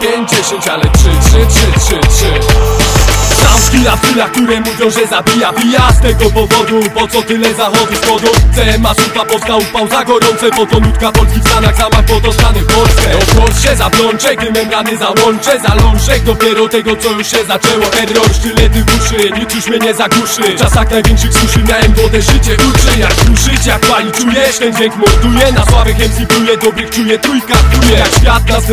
边界线传来吃吃吃吃吃。Tyle, które mówią, że zabija. Bija z tego powodu, po co tyle zachodu spodu CMA supa powstał upał za gorące Fotonutka Polski w Stanach, zamach potoczany w Polskę Okos się zaplączę, dymem rany załączę Zalążek dopiero tego, co już się zaczęło. Error, sztylety w uszy, nic już mnie nie zagłuszy. W czasach największych suszy miałem młode życie. Uczy jak ruszyć, jak pali czujesz. Ten dźwięk morduje, na słabych MC pluje. Dobrych czuje, trójka pluje. Jak świat nas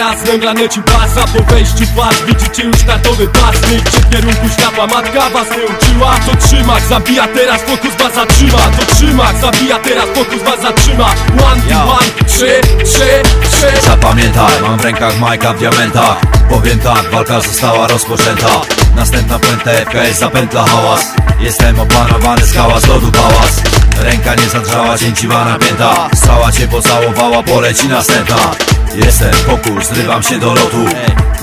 raz memrane ci pasa. Po wejściu pas, widzicie już startowy pas. W kierunku światła, matka was nie uczyła. To trzymać, zabija teraz, fokus was zatrzyma. To trzymać, zabija teraz, fokus was zatrzyma. One, two, one, trzy, trzy, trzy. Zapamiętaj, mam w rękach Majka w diamentach. Powiem tak, walka została rozpoczęta. Następna puenta FKS zapętla hałas. Jestem opanowany, skała z lodu pałac Ręka nie zadrżała, cięciwa napięta. Strzała cię pocałowała, poleci następna. Jestem pokus, zrywam się do lotu.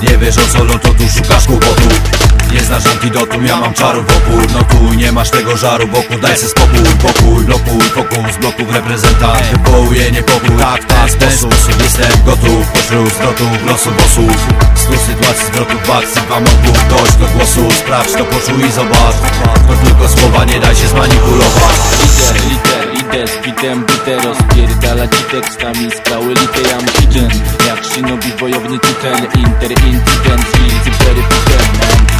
Nie wiesz o co lotu, tu szukasz kłopotu nie znasz antidotum, ja mam czarów opór No tu nie masz tego żaru boku, daj se spokój Pokój, blokuj, fokus, bloków reprezentant Wywołuje niepokój, tak, tak, w sposób Jestem gotów, pośród zwrotów, losu bossów Stu sytuacji zwrotów, akcji, wam odmów Dość do głosu, sprawdź to, poczuj i zobacz. To tylko słowa, nie daj się zmanipulować. Liter, liter, idę z bitem, bite Rozpierdala ci tekstami skały. Lite Jam hidden, jak shinobi wojownicy ten Inter, incydent, skill, cybery,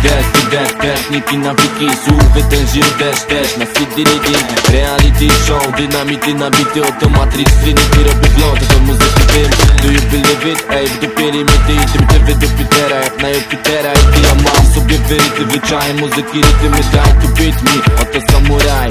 дес, ти дес, дес, ники на вики, суловете жил дес, дес, на сити риди, реалити шоу, динамити на бите от Матрикс, триди, раби глотата му защитим. Do you believe it? Ей, допиримите и дримтеве до Питера, еп на Юпитера, и тия мам, с обявирите, вечаем музикирите ми, дай to beat me, от самурай.